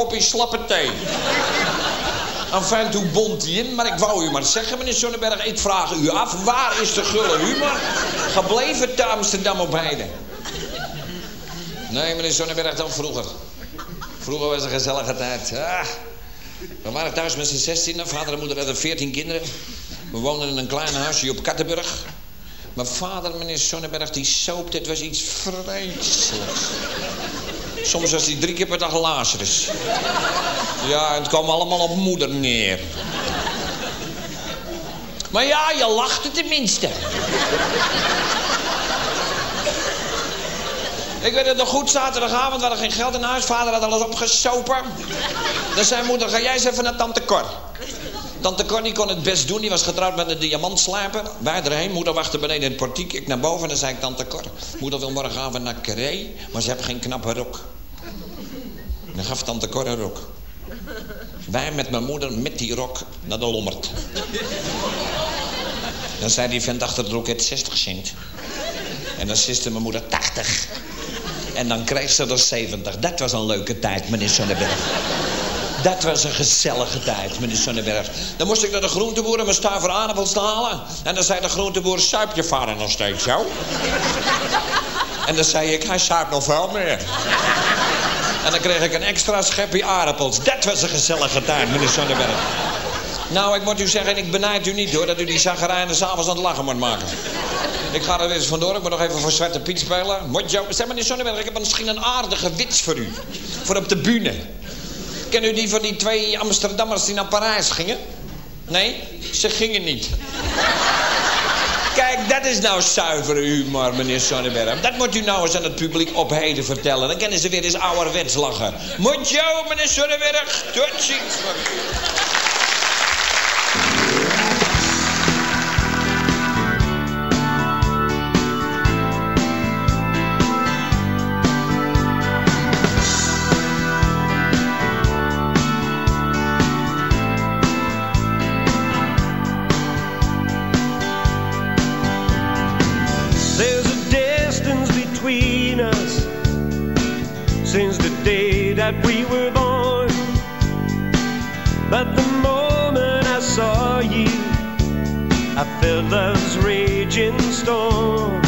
kopje slappe thee. Enfin, toen bond hij in, maar ik wou u maar zeggen, meneer Sonnenberg, ik vraag u af, waar is de gulle humor gebleven te Amsterdam op Heide? Nee, meneer Sonnenberg, dan vroeger. Vroeger was een gezellige tijd. Ah. We waren thuis met z'n zestien. Vader en moeder hadden veertien kinderen. We woonden in een klein huisje op Kattenburg. Mijn vader, meneer Sonnenberg, die soopte. Het was iets vreselijks. Soms was hij drie keer per dag Lazarus. Ja, het kwam allemaal op moeder neer. Maar ja, je lachte tenminste. Ik weet het nog goed, zaterdagavond, hadden geen geld in huis. Vader had alles opgesopen. Dan zei moeder, ga jij eens even naar tante Cor. Tante Cor die kon het best doen, die was getrouwd met een diamantslijper. Wij erheen, moeder wachtte beneden in het portiek. Ik naar boven en dan zei ik, tante Cor, moeder wil morgenavond naar Carré, maar ze heeft geen knappe rok. Dan gaf tante Cor een rok. Wij met mijn moeder met die rok naar de lommerd. Dan zei die vent achter het loket 60 cent. En dan siste mijn moeder 80. En dan kreeg ze er 70. Dat was een leuke tijd, meneer Sonnenberg. Dat was een gezellige tijd, meneer Sonnenberg. Dan moest ik naar de groenteboer om mijn stuiver aardappels te halen. En dan zei de groenteboer, suip je vader nog steeds zo? En dan zei ik, hij suipt nog veel meer. En dan kreeg ik een extra schepje aardappels. Dat was een gezellige tijd, meneer Sonnenberg. Nou, ik moet u zeggen, ik benijd u niet hoor... dat u die zaggerijnen s'avonds aan het lachen moet maken. Ik ga er eens vandoor. Ik moet nog even voor Zwarte Piet spelen. Moet je... Zeg meneer Sonnenberg, ik heb misschien een aardige wits voor u. Voor op de bühne. Ken u die van die twee Amsterdammers die naar Parijs gingen? Nee, ze gingen niet. Kijk, dat is nou zuivere humor, meneer Sonnenberg. Dat moet u nou eens aan het publiek op heden vertellen. Dan kennen ze weer eens ouderwets lachen. Moet jou, meneer Sonnenberg. Tot ziens. I felt love's raging storm.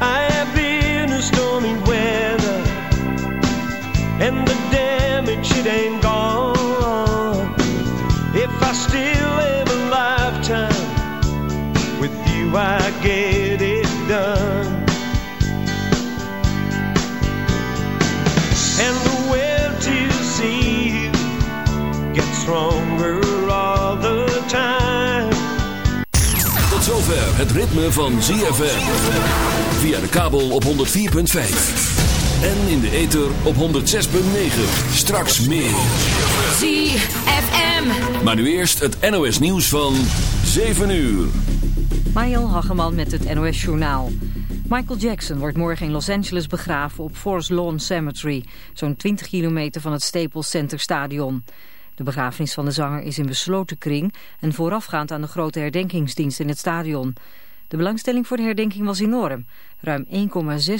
I have been a stormy weather, and the damage it ain't gone. If I still have a lifetime with you, I get het ritme van ZFM. Via de kabel op 104.5. En in de ether op 106.9. Straks meer. ZFM. Maar nu eerst het NOS nieuws van 7 uur. Mariel Hageman met het NOS Journaal. Michael Jackson wordt morgen in Los Angeles begraven op Forest Lawn Cemetery, zo'n 20 kilometer van het Staples Center Stadion. De begrafenis van de zanger is in besloten kring en voorafgaand aan de grote herdenkingsdienst in het stadion. De belangstelling voor de herdenking was enorm. Ruim 1,6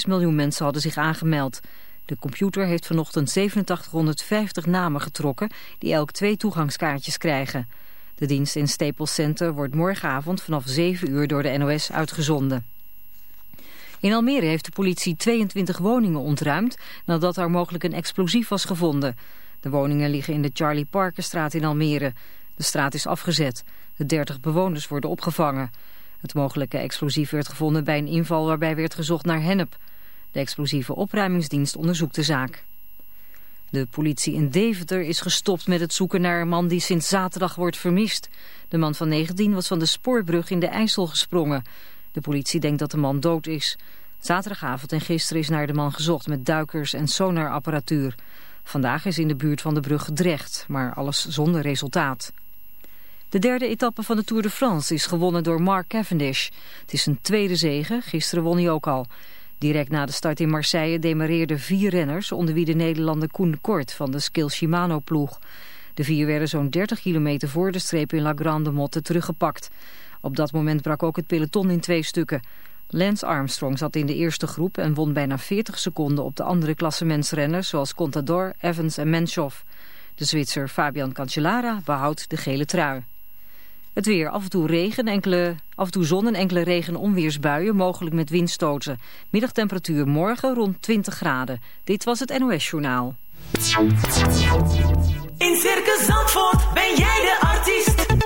miljoen mensen hadden zich aangemeld. De computer heeft vanochtend 8750 namen getrokken die elk twee toegangskaartjes krijgen. De dienst in Staples Center wordt morgenavond vanaf 7 uur door de NOS uitgezonden. In Almere heeft de politie 22 woningen ontruimd nadat er mogelijk een explosief was gevonden. De woningen liggen in de Charlie Parkerstraat in Almere. De straat is afgezet. De 30 bewoners worden opgevangen. Het mogelijke explosief werd gevonden bij een inval waarbij werd gezocht naar hennep. De explosieve opruimingsdienst onderzoekt de zaak. De politie in Deventer is gestopt met het zoeken naar een man die sinds zaterdag wordt vermist. De man van 19 was van de spoorbrug in de IJssel gesprongen. De politie denkt dat de man dood is. Zaterdagavond en gisteren is naar de man gezocht met duikers en sonarapparatuur. Vandaag is in de buurt van de brug gedrecht, maar alles zonder resultaat. De derde etappe van de Tour de France is gewonnen door Mark Cavendish. Het is een tweede zege, gisteren won hij ook al. Direct na de start in Marseille demareerden vier renners... onder wie de Nederlander Koen Kort van de Skill Shimano-ploeg. De vier werden zo'n 30 kilometer voor de streep in La Grande Motte teruggepakt. Op dat moment brak ook het peloton in twee stukken. Lance Armstrong zat in de eerste groep en won bijna 40 seconden op de andere klassementsrenners zoals Contador, Evans en Menshoff. De Zwitser Fabian Cancellara behoudt de gele trui. Het weer, af en toe regen, enkele, af en toe zon en enkele regen- en onweersbuien, mogelijk met windstoten. Middagtemperatuur morgen rond 20 graden. Dit was het NOS Journaal. In Circus Zandvoort ben jij de artiest.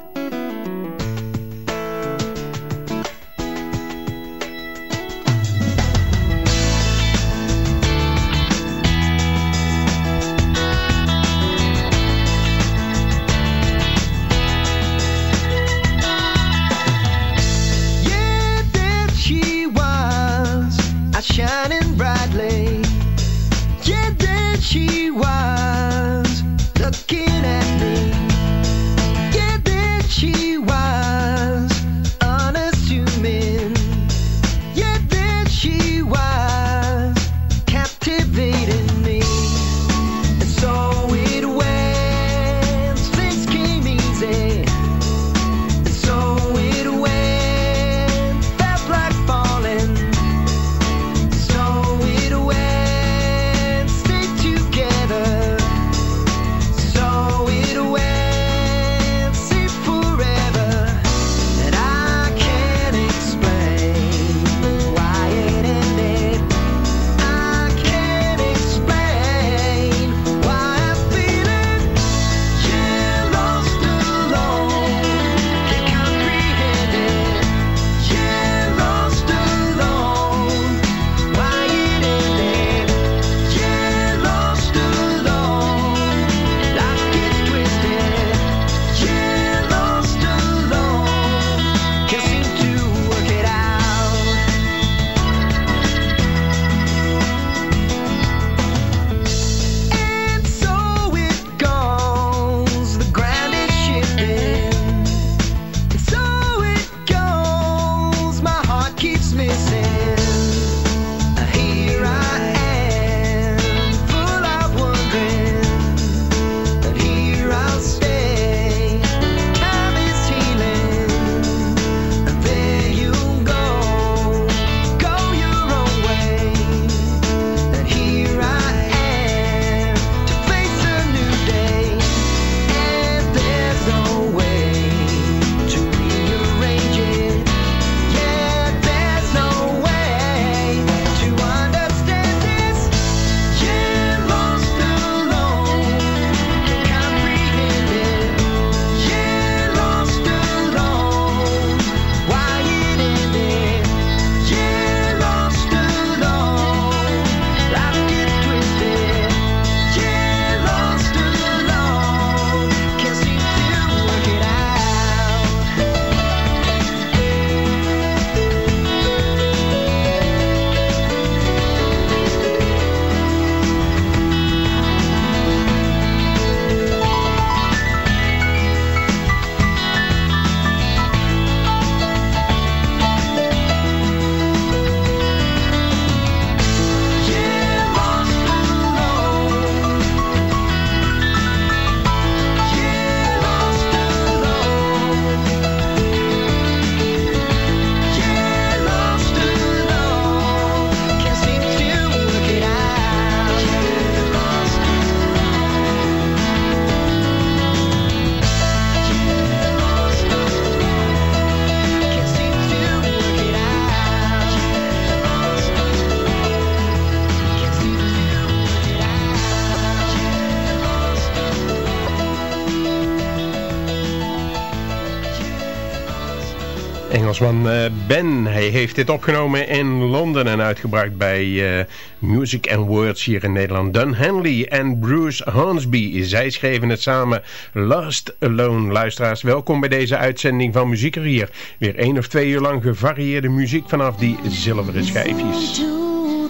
Engelsman eh, Ben. Hij heeft dit opgenomen in Londen en uitgebracht bij uh, Music and Words hier in Nederland. Don Henley en Bruce Hornsby. Zij schreven het samen Last Alone. Luisteraars, welkom bij deze uitzending van Muziek er hier. Weer één of twee uur lang gevarieerde muziek vanaf die zilveren schijfjes.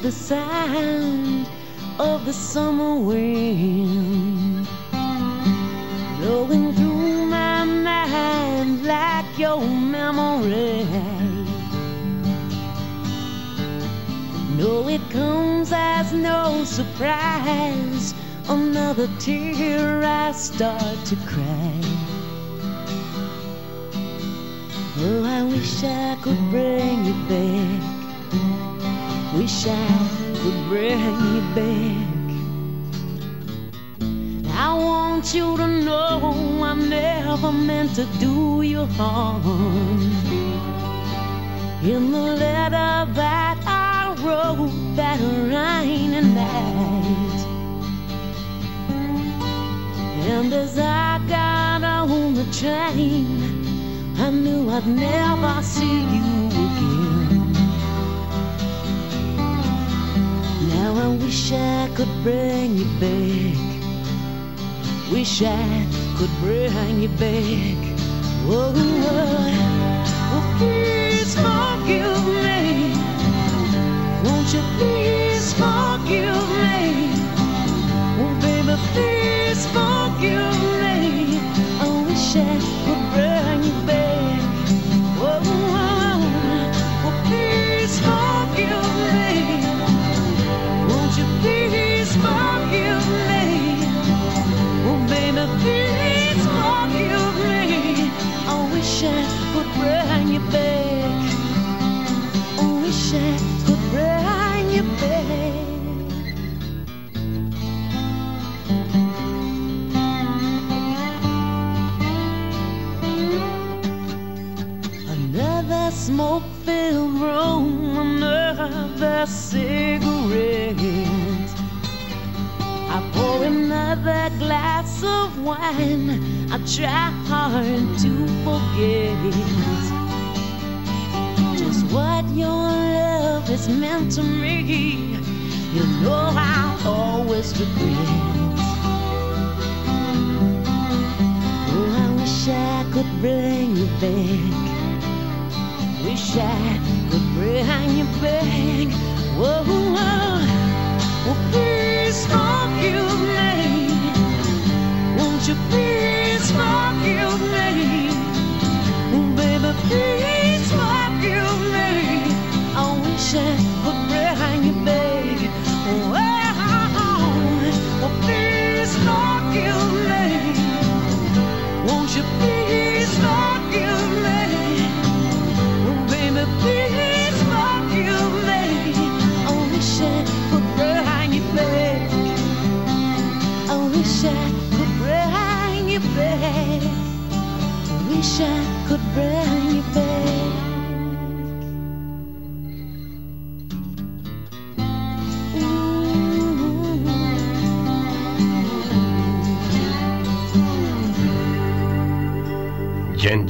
The of the summer like your memory. No, it comes as no surprise Another tear I start to cry. Oh, I wish I could bring you back. Wish I could bring you back I want you to know I never meant to do you harm. In the letter that I wrote that rainy night, and as I got on the train, I knew I'd never see you again. Now I wish I could bring you back. Wish I could bring you back. Oh, oh, please forgive me. Won't you please forgive me? Oh, baby, please forgive me. Cigarette. I pour another glass of wine. I try hard to forget just what your love has meant to me. You know I'll always regret. Oh, I wish I could bring you back. Wish I could bring you back. Please forgive me. Won't you please forgive me?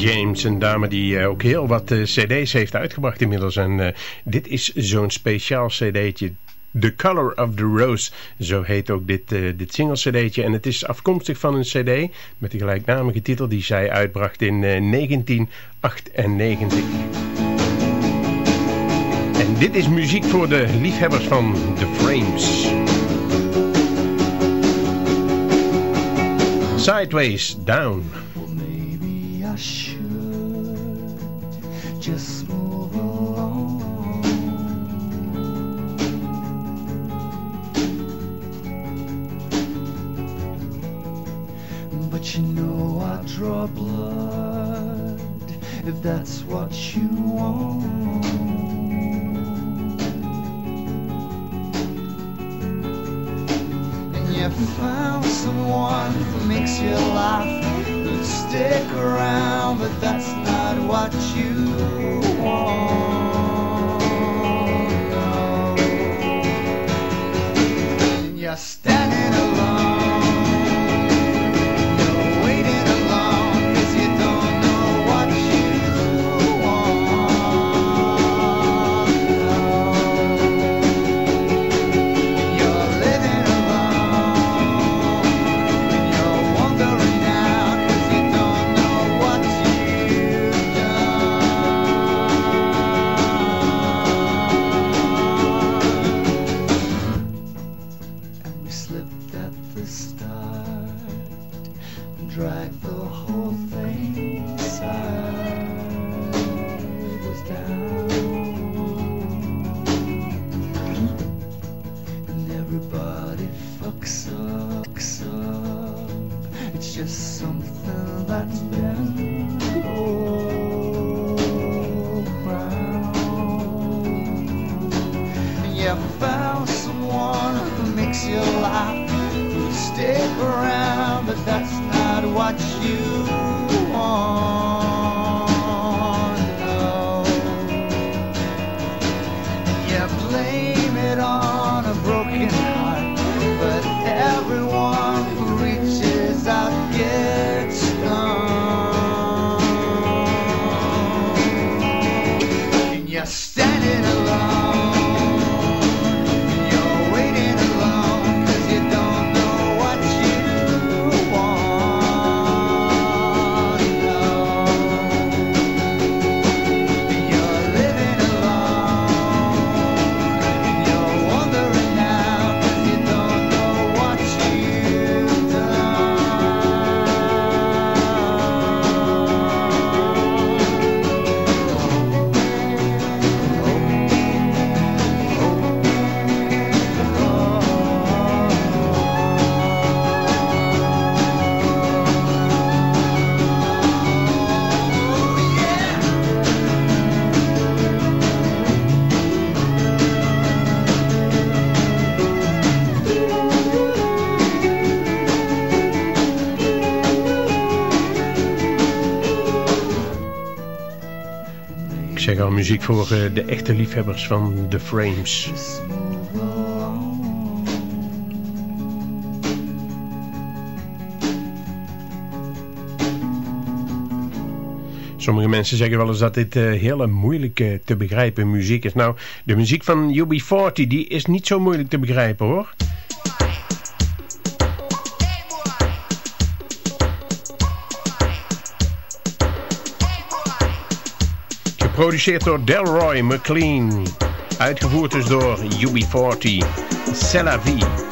James, een dame die eh, ook heel wat eh, cd's heeft uitgebracht inmiddels. En eh, dit is zo'n speciaal cd'tje. The Color of the Rose, zo heet ook dit, uh, dit single cd'tje. En het is afkomstig van een cd met de gelijknamige titel die zij uitbracht in 1998. En dit is muziek voor de liefhebbers van The Frames. Sideways Down. I should just move along. But you know I draw blood if that's what you want. And you found someone who makes you laugh stick around, but that's not what you want. No. You're standing alone. muziek voor eh, de echte liefhebbers van The Frames. Sommige mensen zeggen wel eens dat dit eh, uh, hele moeilijk eh, te begrijpen muziek is. Nou, de muziek van UB40 die is niet zo moeilijk te begrijpen hoor. geproduceerd door Delroy McLean. Uitgevoerd dus door UB40. C'est la vie.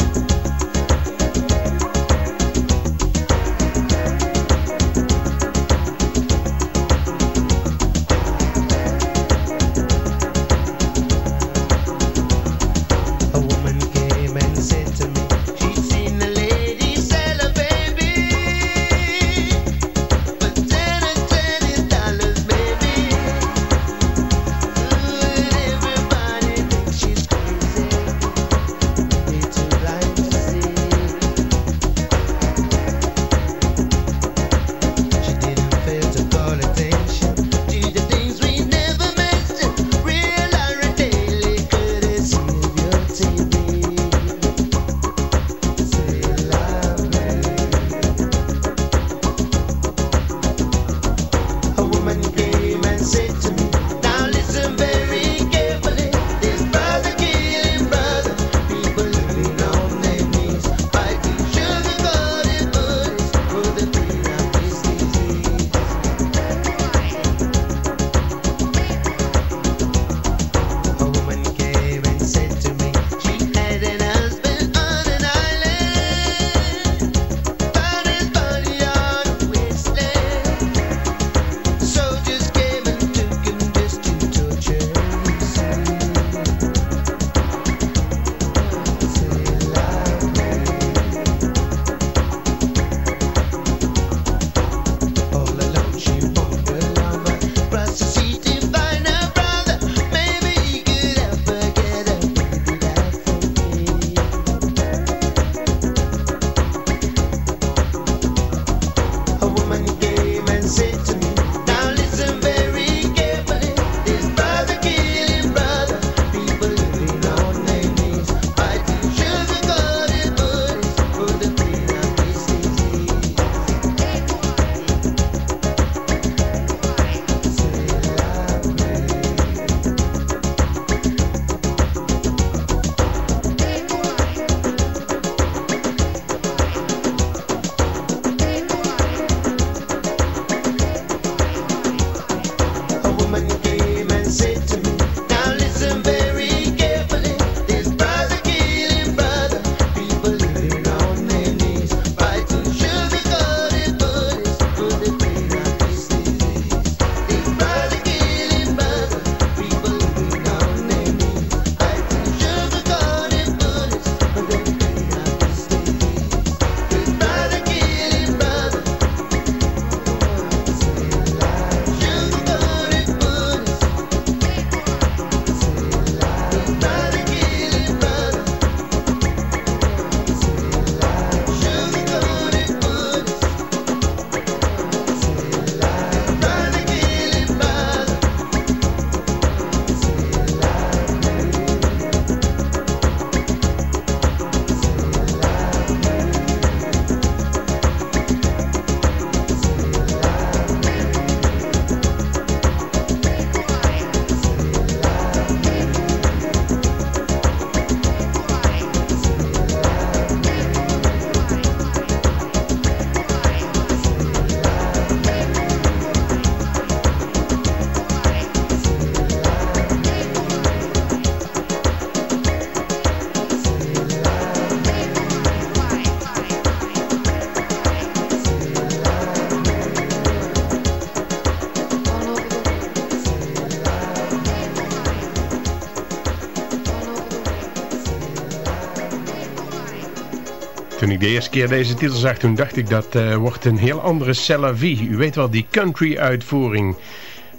ik de eerste keer deze titel zag, toen dacht ik dat eh, wordt een heel andere Cellavi. U weet wel, die country-uitvoering.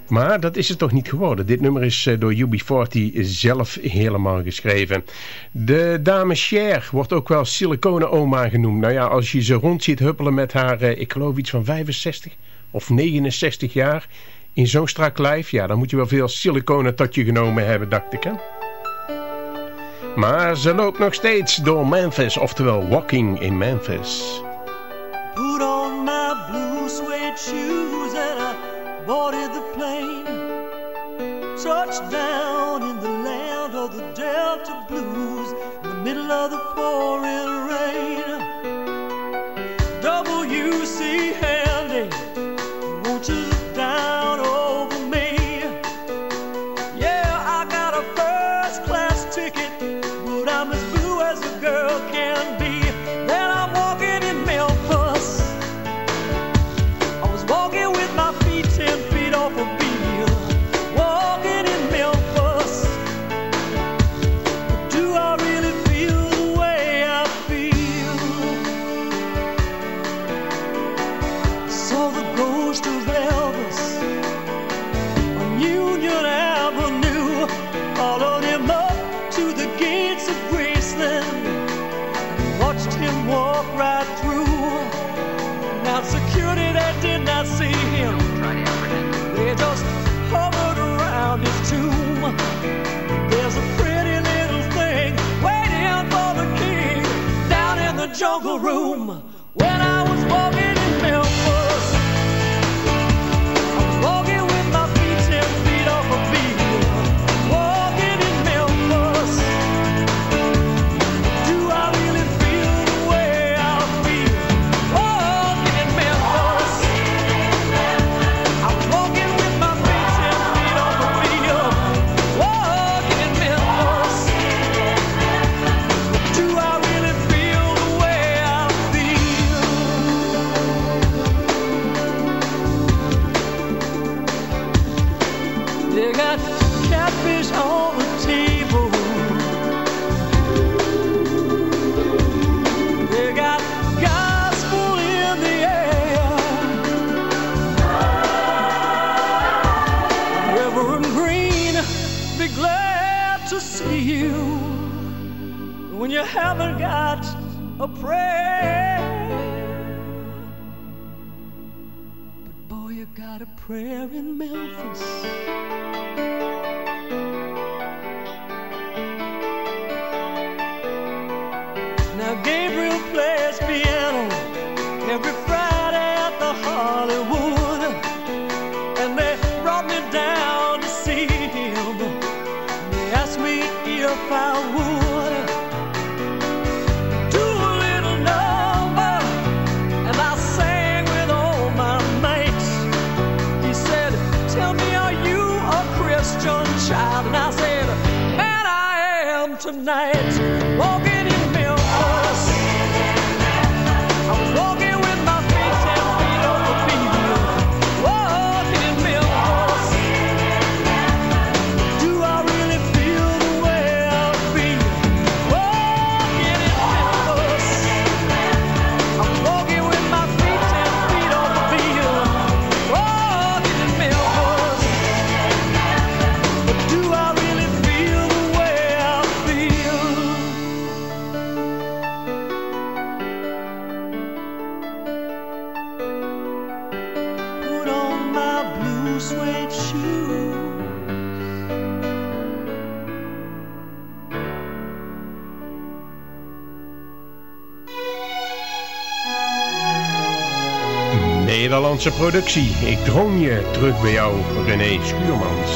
Maar dat is het toch niet geworden. Dit nummer is eh, door UB40 zelf helemaal geschreven. De dame Cher wordt ook wel siliconen oma genoemd. Nou ja, als je ze rond ziet huppelen met haar, eh, ik geloof iets van 65 of 69 jaar... in zo'n strak lijf, ja, dan moet je wel veel siliconen tot je genomen hebben, dacht ik, hè? Maar ze loopt nog steeds door Memphis, oftewel Walking in Memphis. to see you when you haven't got a prayer. But boy, you got a prayer in Memphis. Nederlandse productie. Ik droom je terug bij jou, René Schuurmans.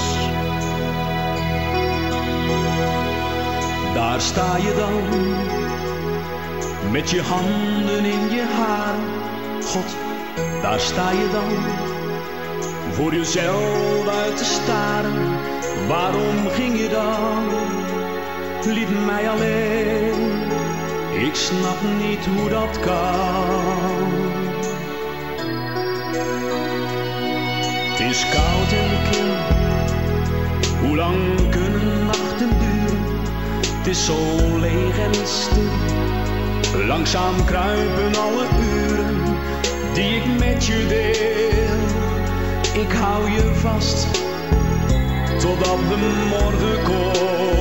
Daar sta je dan, met je handen in je haar. God, daar sta je dan, voor jezelf uit te staren. Waarom ging je dan, liet mij alleen? Ik snap niet hoe dat kan. is koud en kil. Hoe lang kunnen nachten duren? Het is zo leeg en stil. Langzaam kruipen alle uren die ik met je deel. Ik hou je vast totdat de morgen komt.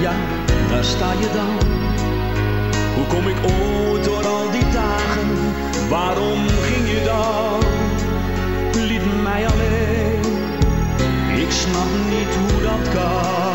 ja, daar sta je dan. Hoe kom ik ooit door al die dagen, waarom ging je dan? Liet mij alleen, ik snap niet hoe dat kan.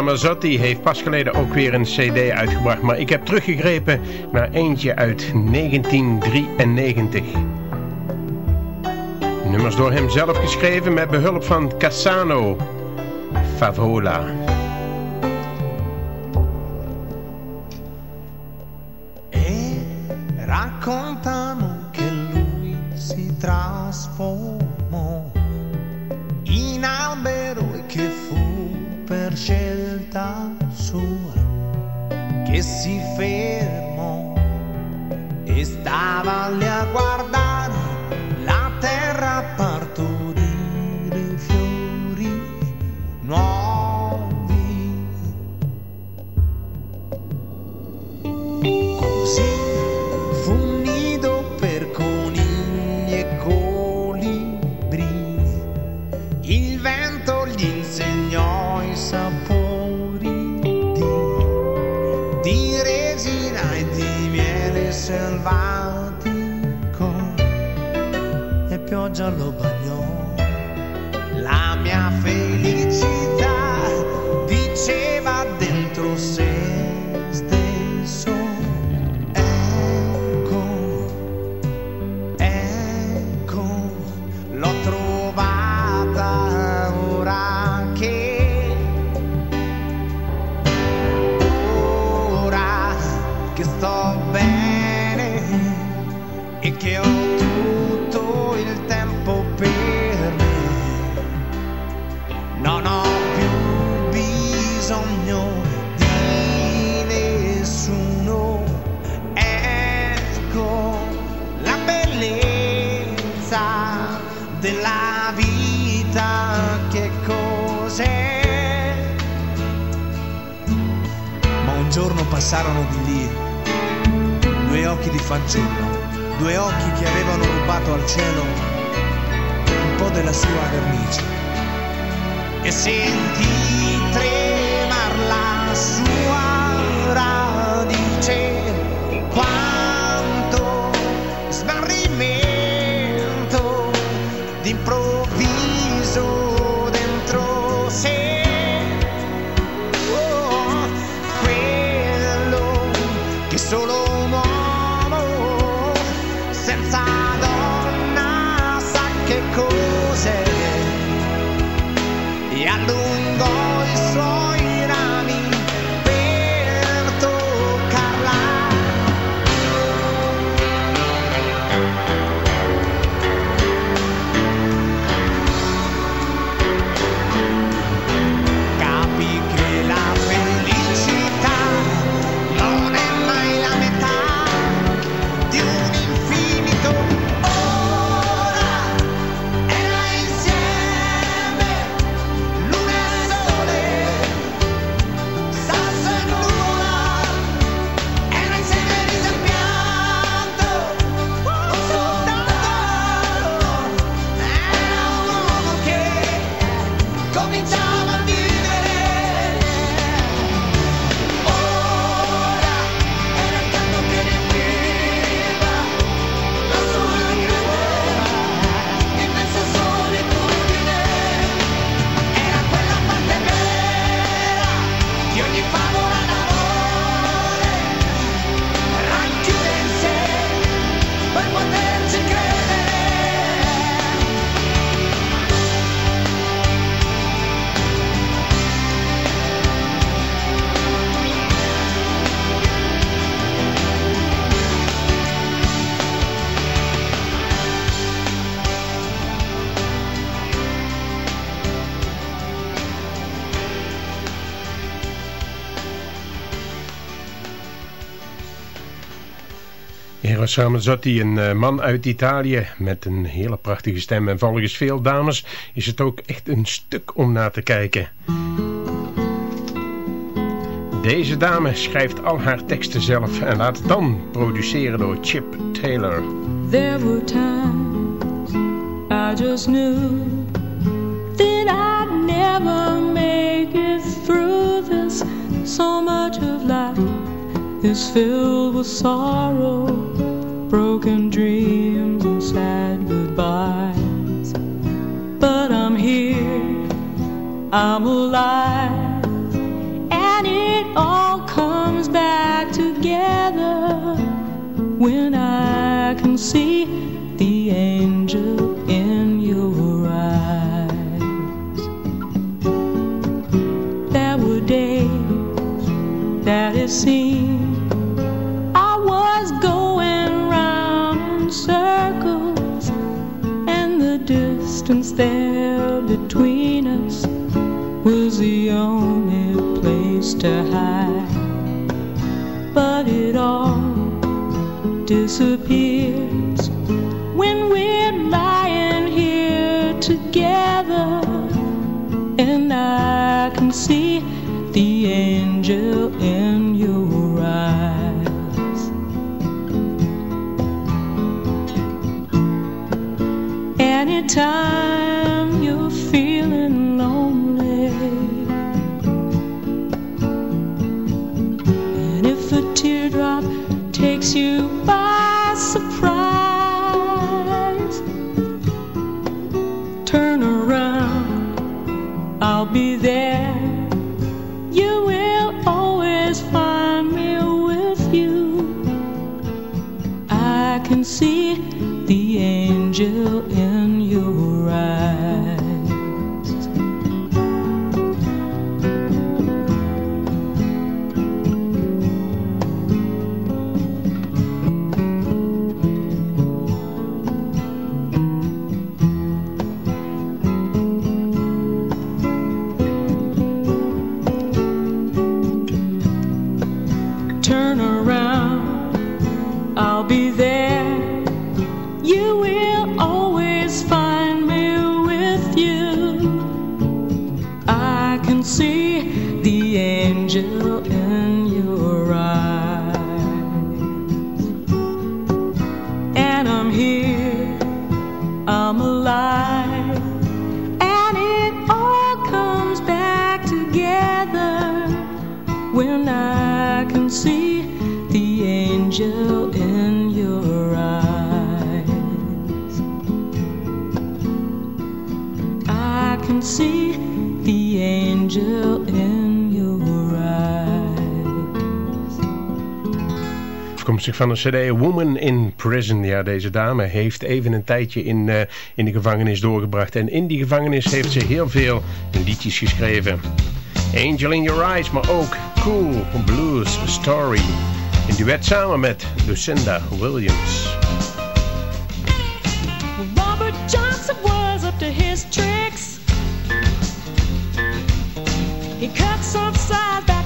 Ramazzotti heeft pas geleden ook weer een cd uitgebracht, maar ik heb teruggegrepen naar eentje uit 1993. Nummers door hem zelf geschreven met behulp van Cassano Favola. per scelta sua che si fermò e stava lì a guardare lullaby. passarono di lì due occhi di fanciulla, due occhi che avevano rubato al cielo un po' della sua vernice. E sentì tremar la sua radice quanto smarrimento d'improvviso Eros Ramazzotti, een eh, man uit Italië met een hele prachtige stem. En volgens veel dames is het ook echt een stuk om naar te kijken. Deze dame schrijft al haar teksten zelf en laat het dan produceren door Chip Taylor. There were times I just knew that I'd never make it through this. So much of life is filled with sorrow, broken dreams, and sad goodbyes. But I'm here, I'm alive, and it all comes back together when I can see the angel in your eyes. There were days that it seemed was going round in circles, and the distance there between us was the only place to hide. But it all disappears when we're lying here together and I can see the angel in Anytime van de cd Woman in Prison. Ja, deze dame heeft even een tijdje in, eh, in de gevangenis doorgebracht. En in die gevangenis heeft ze heel veel liedjes geschreven. Angel in Your Eyes, maar ook Cool Blues Story. In duet samen met Lucinda Williams. Robert Johnson was up to his tricks. He cuts off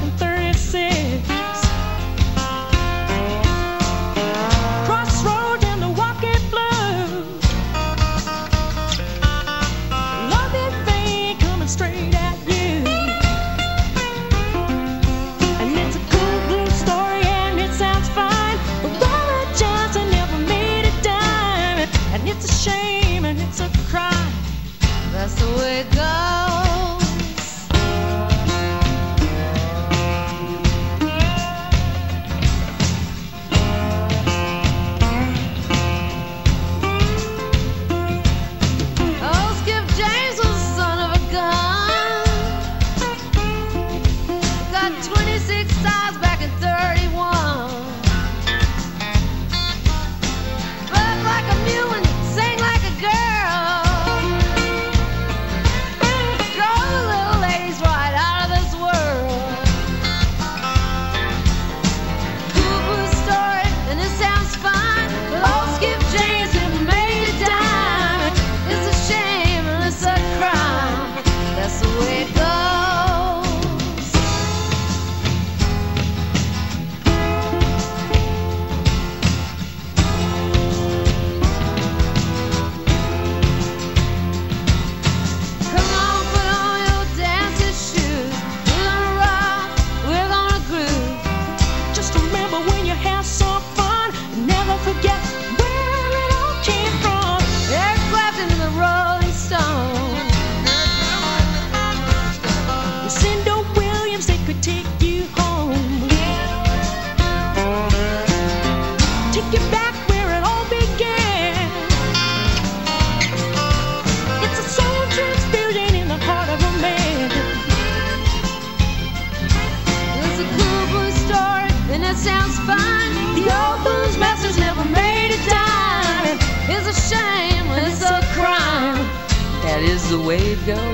wave goes.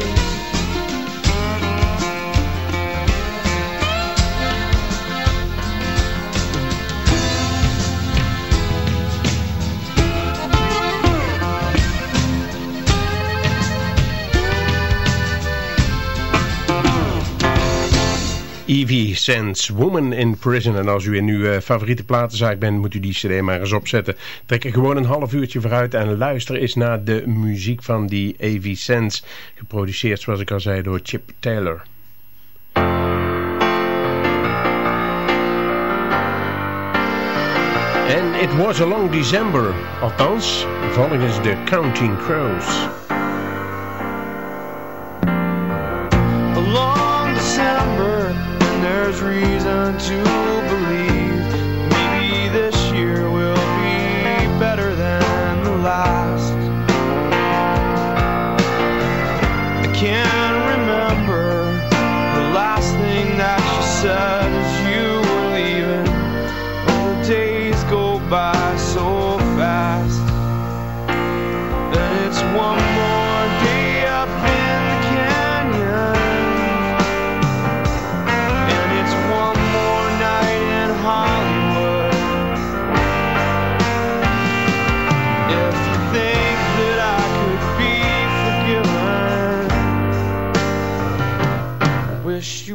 Stevie Sands, Woman in Prison. En als u in uw eh, favoriete platenzaak bent, moet u die cd maar eens opzetten. Trek er gewoon een half uurtje vooruit en luister eens naar de muziek van die A.V. Sands. Geproduceerd, zoals ik al zei, door Chip Taylor. And it was a long December, althans volgens de Counting Crows. there's reason to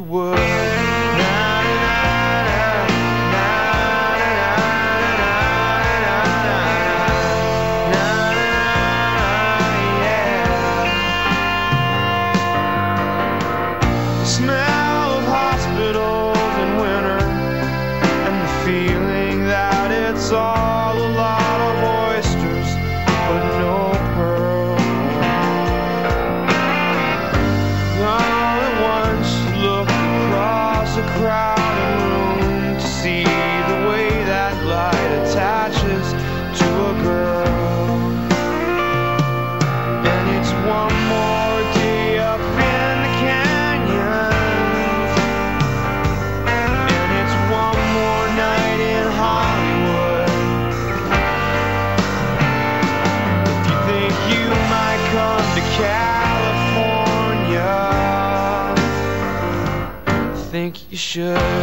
Would. You should.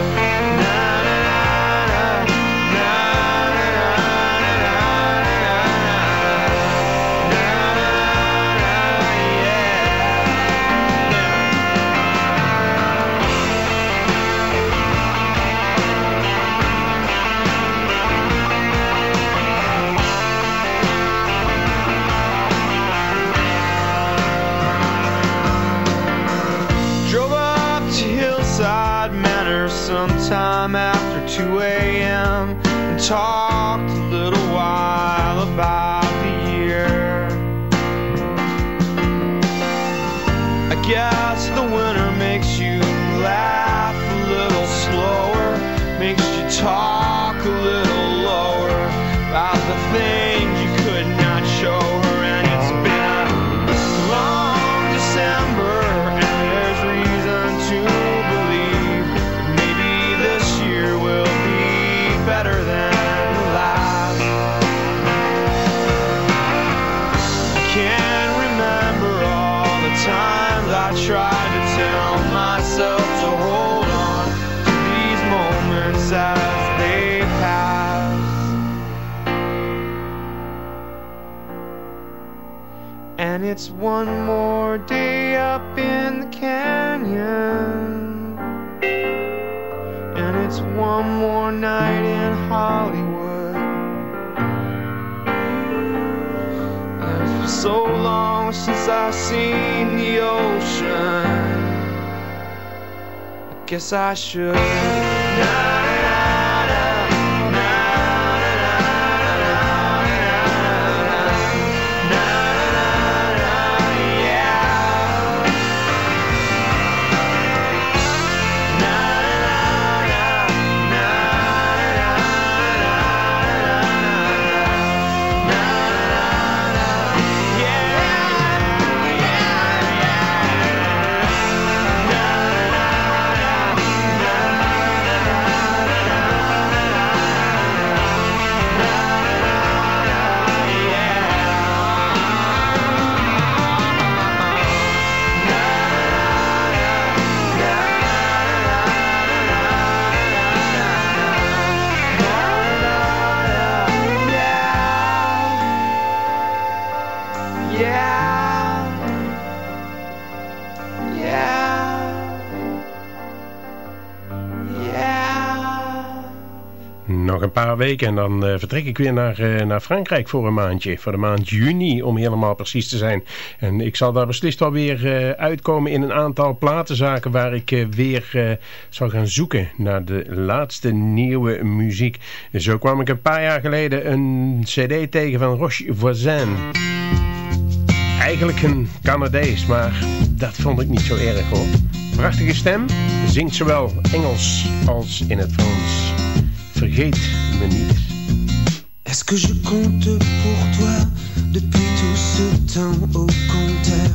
Guess I should. Nog een paar weken en dan eh, vertrek ik weer naar, eh, naar Frankrijk voor een maandje. Voor de maand juni om helemaal precies te zijn. En ik zal daar beslist wel weer eh, uitkomen in een aantal platenzaken waar ik weer zal gaan zoeken naar de laatste nieuwe muziek. Zo kwam ik een paar jaar geleden een cd tegen van Roche Voisin. Eigenlijk een Canadees, maar dat vond ik niet zo erg hoor. Prachtige stem, zingt zowel Engels als in het Frans. Est-ce que je compte pour toi depuis tout ce temps au compteur?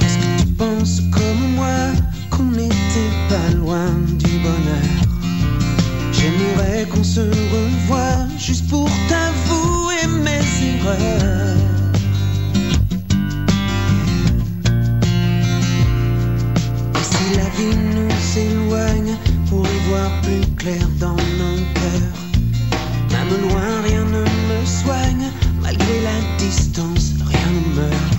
Est-ce que tu penses comme moi qu'on n'était pas loin du bonheur? J'aimerais qu'on se revoie juste pour t'avouer mes erreurs. Et si la vie nous éloigne pour y voir plus clair dans nos loin, rien ne me soigne. Malgré la distance, rien ne meurt.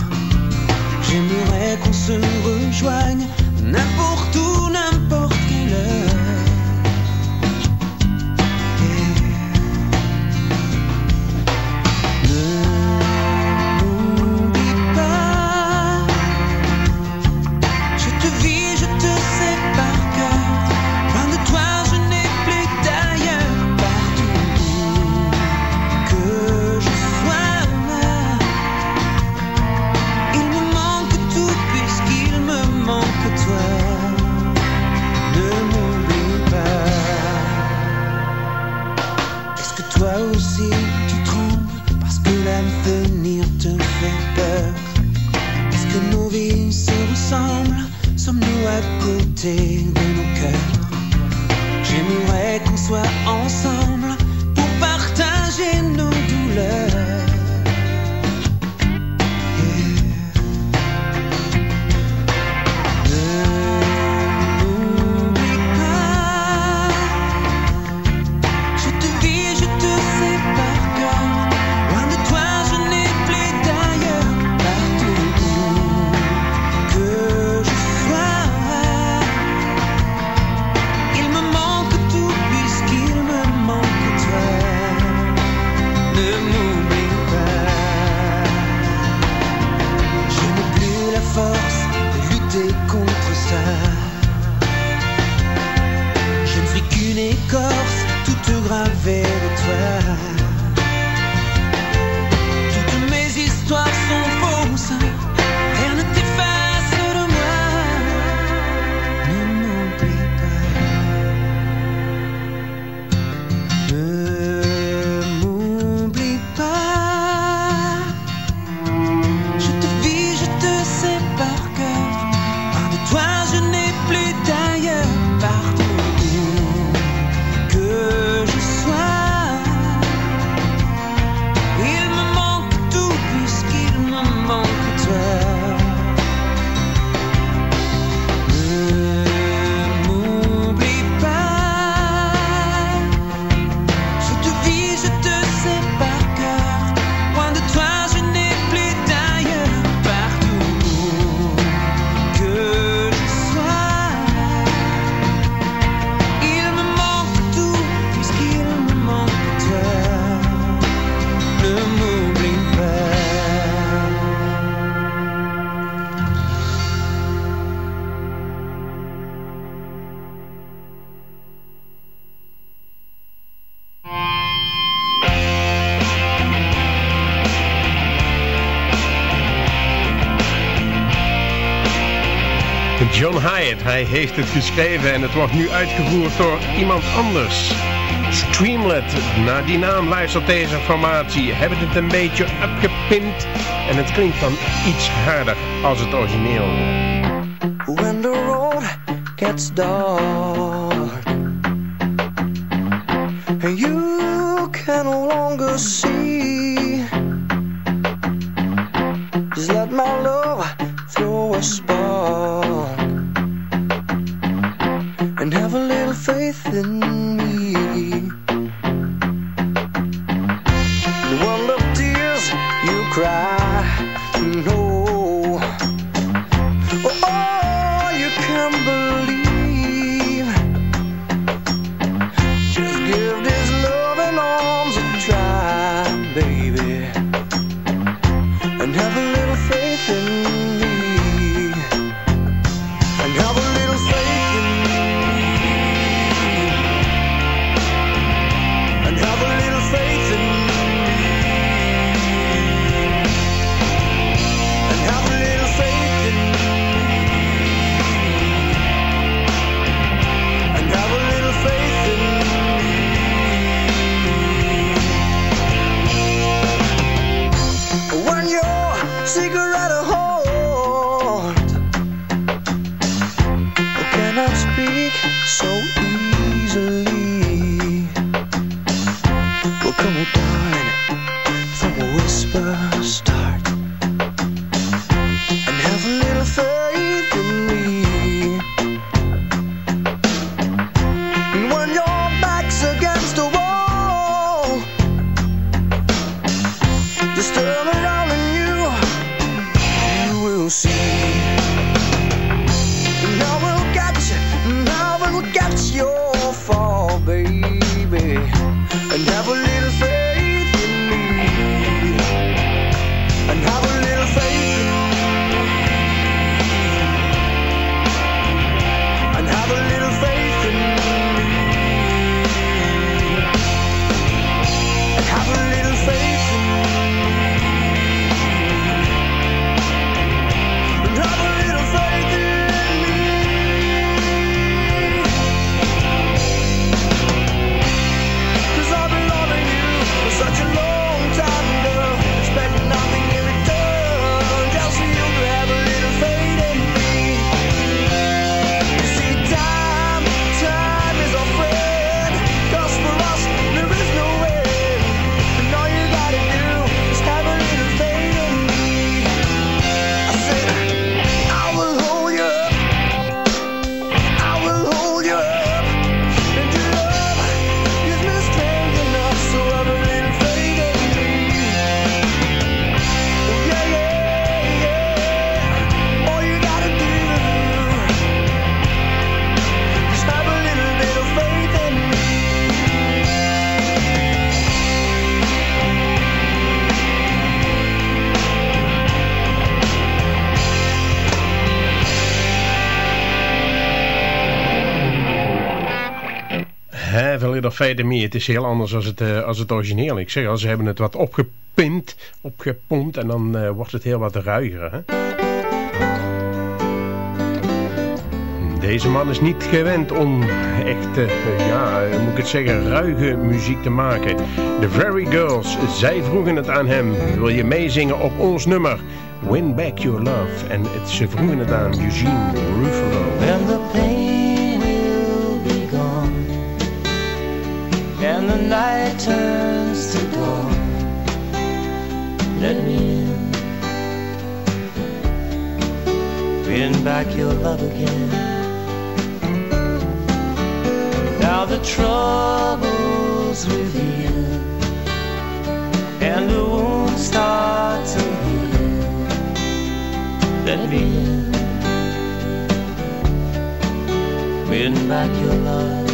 J'aimerais qu'on se rejoigne, n'importe où, n'importe Sommes-nous à côté de nos cœurs? J'aimerais qu'on soit ensemble Hij heeft het geschreven en het wordt nu uitgevoerd door iemand anders. Streamlet, naar die naam luistert deze formatie, hebben het een beetje opgepimpt en het klinkt dan iets harder als het origineel. When the road gets dark you can no longer see Just let 思念 cigarette. Have a little faith in me. Het is heel anders als het, uh, als het origineel. Ik zeg al, ze hebben het wat opgepint, opgepompt en dan uh, wordt het heel wat ruiger. Hè? Deze man is niet gewend om echt, uh, ja, moet ik het zeggen, ruige muziek te maken. The Very Girls, zij vroegen het aan hem. Wil je meezingen op ons nummer? Win Back Your Love. En het, ze vroegen het aan Eugene Ruffalo. And the night turns to dawn. Let me in Win back your love again. Now the troubles reveal And the wounds start to heal. Let me in Win back your love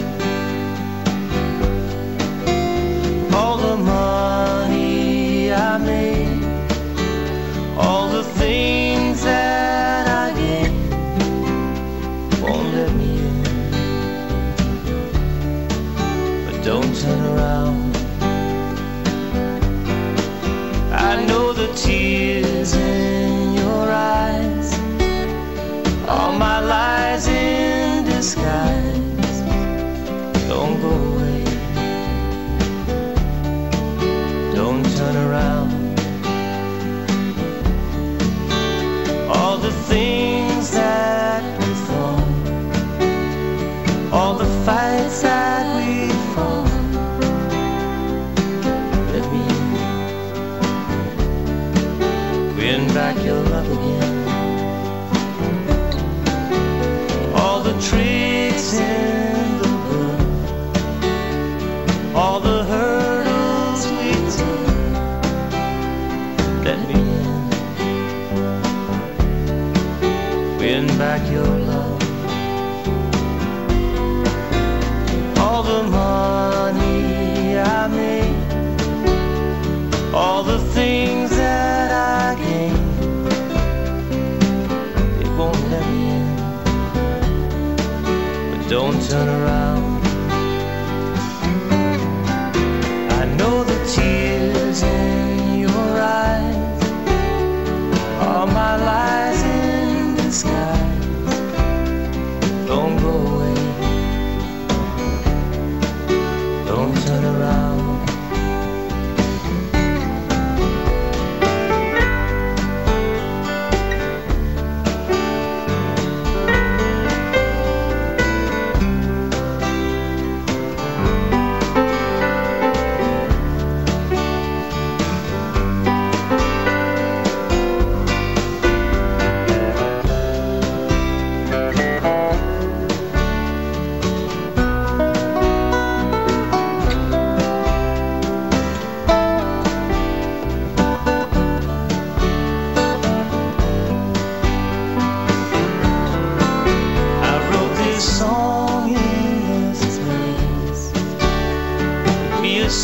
tomorrow.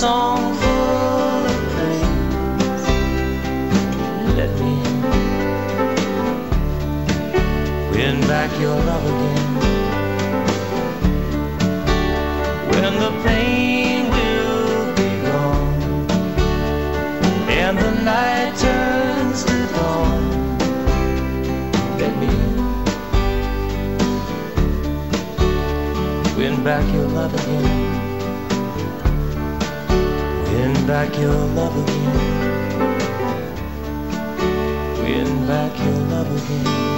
Song full of praise. Let me win back your love again. Back your love again. Win back your love again.